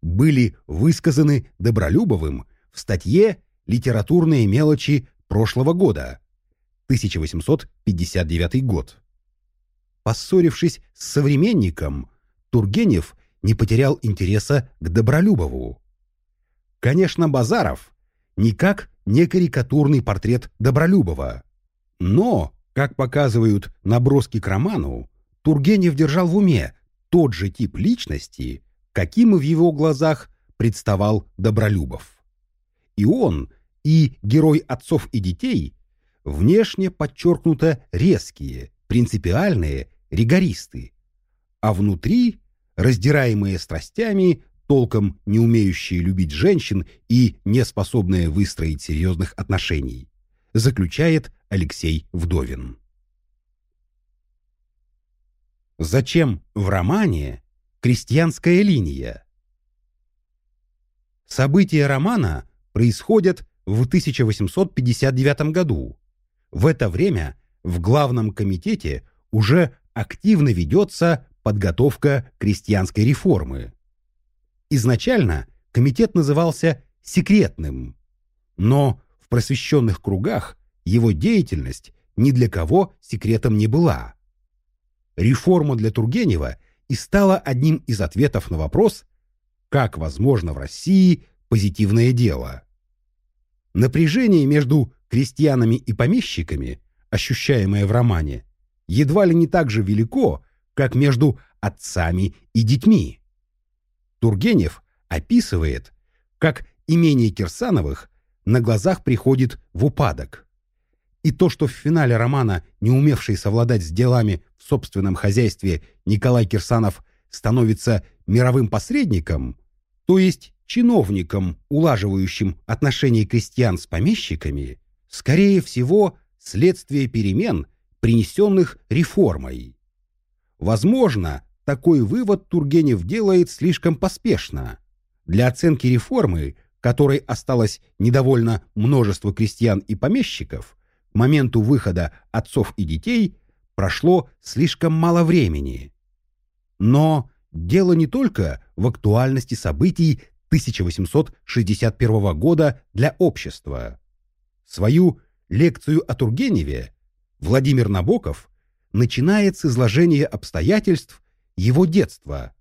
A: были высказаны Добролюбовым в статье «Литературные мелочи прошлого года» 1859 год. Поссорившись с современником, Тургенев не потерял интереса к Добролюбову. Конечно, Базаров никак не карикатурный портрет Добролюбова, но, как показывают наброски к роману, Тургенев держал в уме тот же тип личности, каким в его глазах представал Добролюбов. И он, и герой отцов и детей внешне подчеркнуто резкие, принципиальные, ригористы, а внутри, раздираемые страстями, толком не умеющие любить женщин и не способные выстроить серьезных отношений, заключает Алексей Вдовин. Зачем в романе крестьянская линия? События романа происходят в 1859 году. В это время в Главном комитете уже активно ведется подготовка крестьянской реформы. Изначально комитет назывался «секретным», но в просвещенных кругах его деятельность ни для кого секретом не была. Реформа для Тургенева и стала одним из ответов на вопрос, как возможно в России позитивное дело. Напряжение между крестьянами и помещиками, ощущаемое в романе, едва ли не так же велико, как между отцами и детьми. Тургенев описывает, как имение Кирсановых на глазах приходит в упадок. И то, что в финале романа, не умевший совладать с делами в собственном хозяйстве, Николай Кирсанов становится мировым посредником, то есть чиновникам, улаживающим отношения крестьян с помещиками, скорее всего, следствие перемен, принесенных реформой. Возможно, такой вывод Тургенев делает слишком поспешно. Для оценки реформы, которой осталось недовольно множество крестьян и помещиков, к моменту выхода отцов и детей прошло слишком мало времени. Но дело не только в актуальности событий 1861 года для общества. Свою лекцию о Тургеневе Владимир Набоков начинает с изложения обстоятельств его детства,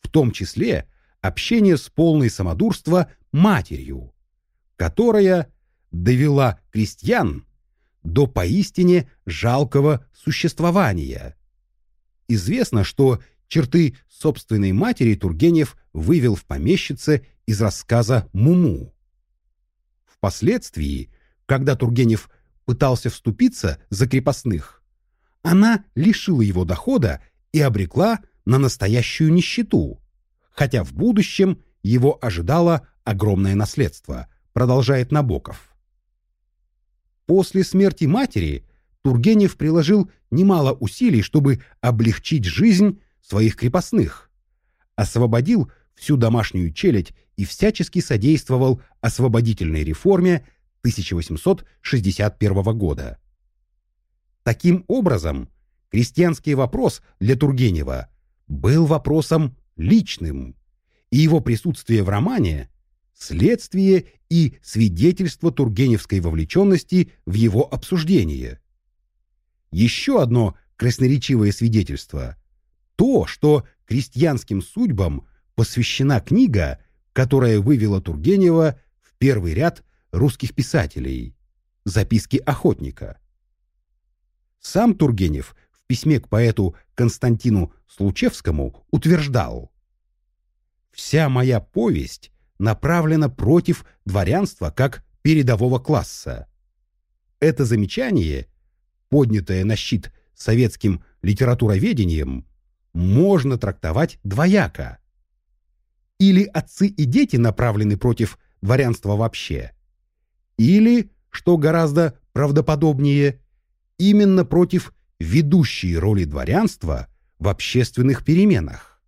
A: в том числе общение с полной самодурства матерью, которая довела крестьян до поистине жалкого существования. Известно, что черты собственной матери Тургенев вывел в помещице из рассказа «Муму». Впоследствии, когда Тургенев пытался вступиться за крепостных, она лишила его дохода и обрекла на настоящую нищету, хотя в будущем его ожидало огромное наследство, продолжает Набоков. После смерти матери Тургенев приложил немало усилий, чтобы облегчить жизнь своих крепостных, освободил всю домашнюю челядь и всячески содействовал освободительной реформе 1861 года. Таким образом, крестьянский вопрос для Тургенева был вопросом личным, и его присутствие в романе – следствие и свидетельство тургеневской вовлеченности в его обсуждение. Еще одно красноречивое свидетельство – то, что крестьянским судьбам посвящена книга, которая вывела Тургенева в первый ряд русских писателей «Записки охотника». Сам Тургенев письме к поэту Константину Случевскому утверждал «Вся моя повесть направлена против дворянства как передового класса. Это замечание, поднятое на щит советским литературоведением, можно трактовать двояко. Или отцы и дети направлены против дворянства вообще, или, что гораздо правдоподобнее, именно против ведущей роли дворянства в общественных переменах.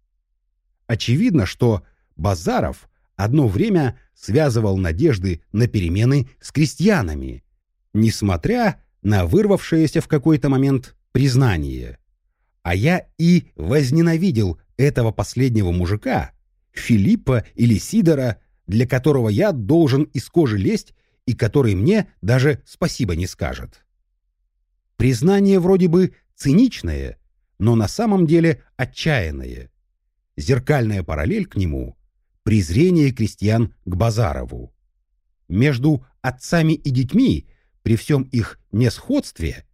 A: Очевидно, что Базаров одно время связывал надежды на перемены с крестьянами, несмотря на вырвавшееся в какой-то момент признание. А я и возненавидел этого последнего мужика, Филиппа или Сидора, для которого я должен из кожи лезть и который мне даже спасибо не скажет. Признание вроде бы циничное, но на самом деле отчаянное. Зеркальная параллель к нему – презрение крестьян к Базарову. Между отцами и детьми, при всем их несходстве,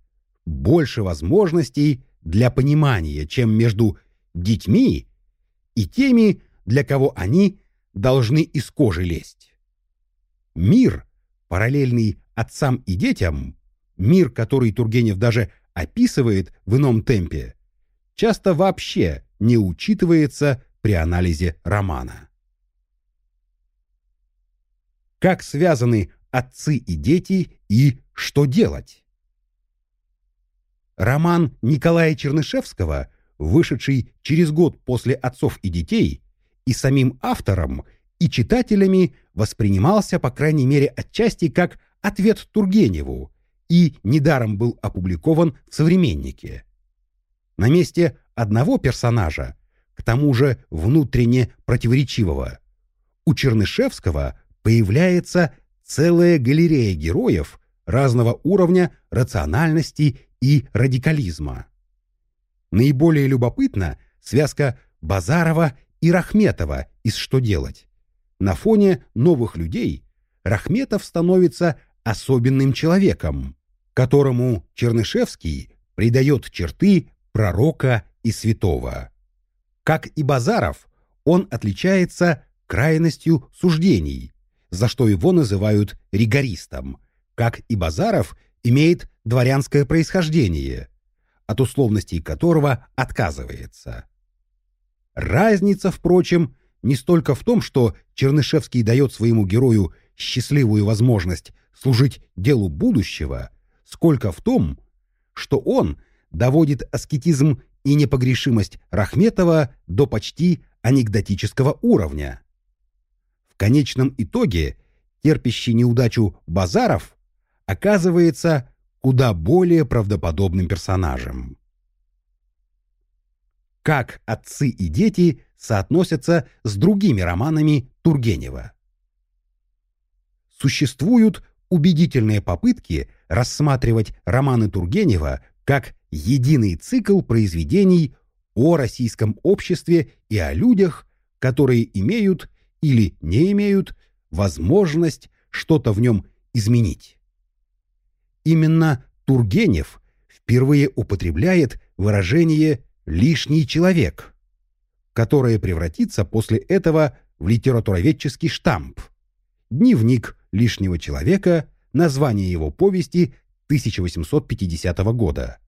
A: больше возможностей для понимания, чем между детьми и теми, для кого они должны из кожи лезть. Мир, параллельный отцам и детям, мир, который Тургенев даже описывает в ином темпе, часто вообще не учитывается при анализе романа. Как связаны отцы и дети и что делать? Роман Николая Чернышевского, вышедший через год после «Отцов и детей», и самим автором, и читателями воспринимался, по крайней мере, отчасти как ответ Тургеневу, и недаром был опубликован в «Современнике». На месте одного персонажа, к тому же внутренне противоречивого, у Чернышевского появляется целая галерея героев разного уровня рациональности и радикализма. Наиболее любопытна связка Базарова и Рахметова из «Что делать?». На фоне новых людей Рахметов становится особенным человеком, которому Чернышевский придает черты пророка и святого. Как и Базаров, он отличается крайностью суждений, за что его называют ригористом, как и Базаров имеет дворянское происхождение, от условностей которого отказывается. Разница, впрочем, не столько в том, что Чернышевский дает своему герою счастливую возможность служить делу будущего, сколько в том, что он доводит аскетизм и непогрешимость Рахметова до почти анекдотического уровня. В конечном итоге терпящий неудачу Базаров оказывается куда более правдоподобным персонажем. Как отцы и дети соотносятся с другими романами Тургенева? Существуют убедительные попытки рассматривать романы Тургенева как единый цикл произведений о российском обществе и о людях, которые имеют или не имеют возможность что-то в нем изменить. Именно Тургенев впервые употребляет выражение «лишний человек», которое превратится после этого в литературоведческий штамп. Дневник лишнего человека, название его повести 1850 года.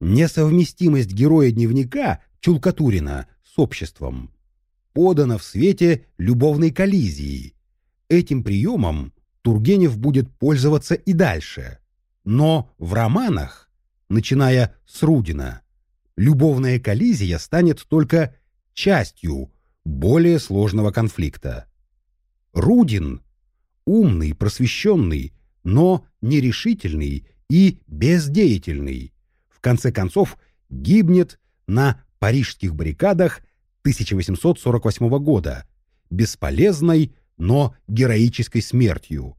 A: Несовместимость героя дневника Чулкатурина с обществом подана в свете любовной коллизии. Этим приемом Тургенев будет пользоваться и дальше. Но в романах, начиная с Рудина, любовная коллизия станет только частью более сложного конфликта. Рудин – умный, просвещенный, но нерешительный и бездеятельный. В конце концов, гибнет на парижских баррикадах 1848 года, бесполезной, но героической смертью.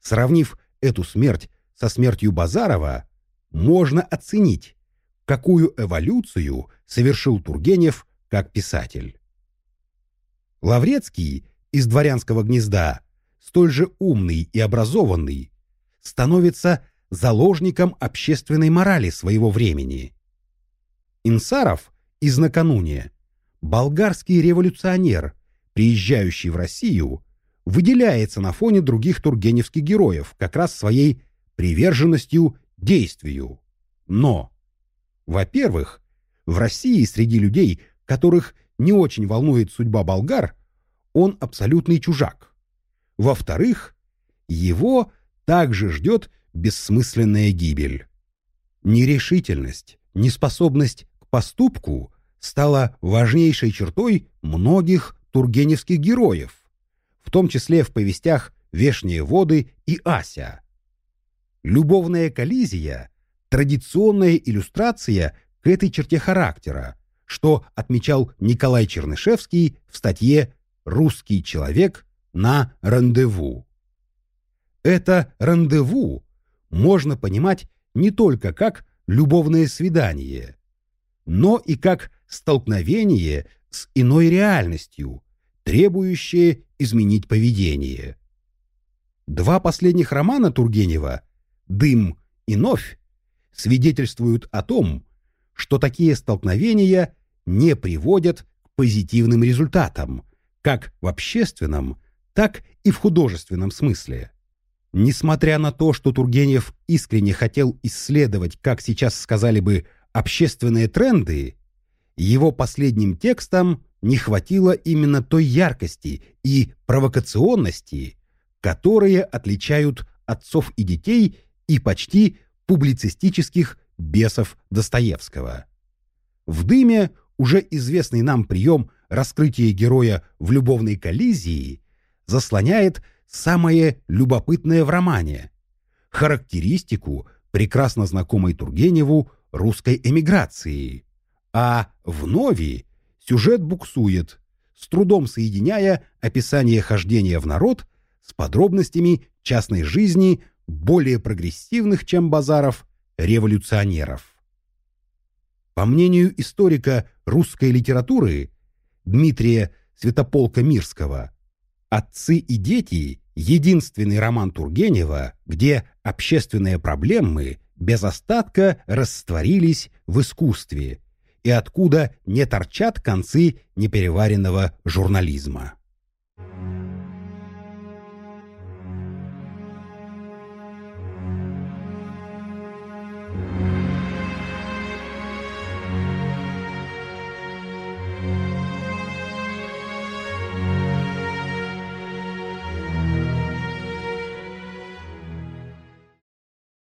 A: Сравнив эту смерть со смертью Базарова, можно оценить, какую эволюцию совершил Тургенев как писатель. Лаврецкий из дворянского гнезда, столь же умный и образованный, становится заложником общественной морали своего времени. Инсаров из накануне, болгарский революционер, приезжающий в Россию, выделяется на фоне других тургеневских героев как раз своей приверженностью действию. Но, во-первых, в России среди людей, которых не очень волнует судьба болгар, он абсолютный чужак. Во-вторых, его также ждет бессмысленная гибель. Нерешительность, неспособность к поступку стала важнейшей чертой многих тургеневских героев, в том числе в повестях «Вешние воды» и «Ася». Любовная коллизия – традиционная иллюстрация к этой черте характера, что отмечал Николай Чернышевский в статье «Русский человек на рандеву». Это рандеву можно понимать не только как любовное свидание, но и как столкновение с иной реальностью, требующее изменить поведение. Два последних романа Тургенева «Дым» и «Новь» свидетельствуют о том, что такие столкновения не приводят к позитивным результатам, как в общественном, так и в художественном смысле. Несмотря на то, что Тургенев искренне хотел исследовать, как сейчас сказали бы, общественные тренды, его последним текстам не хватило именно той яркости и провокационности, которые отличают отцов и детей и почти публицистических бесов Достоевского. В «Дыме» уже известный нам прием раскрытия героя в любовной коллизии заслоняет самое любопытное в романе – характеристику, прекрасно знакомой Тургеневу, русской эмиграции. А в «Нови» сюжет буксует, с трудом соединяя описание хождения в народ с подробностями частной жизни более прогрессивных, чем Базаров, революционеров. По мнению историка русской литературы Дмитрия Святополка-Мирского, «Отцы и дети» — единственный роман Тургенева, где общественные проблемы без остатка растворились в искусстве и откуда не торчат концы непереваренного журнализма.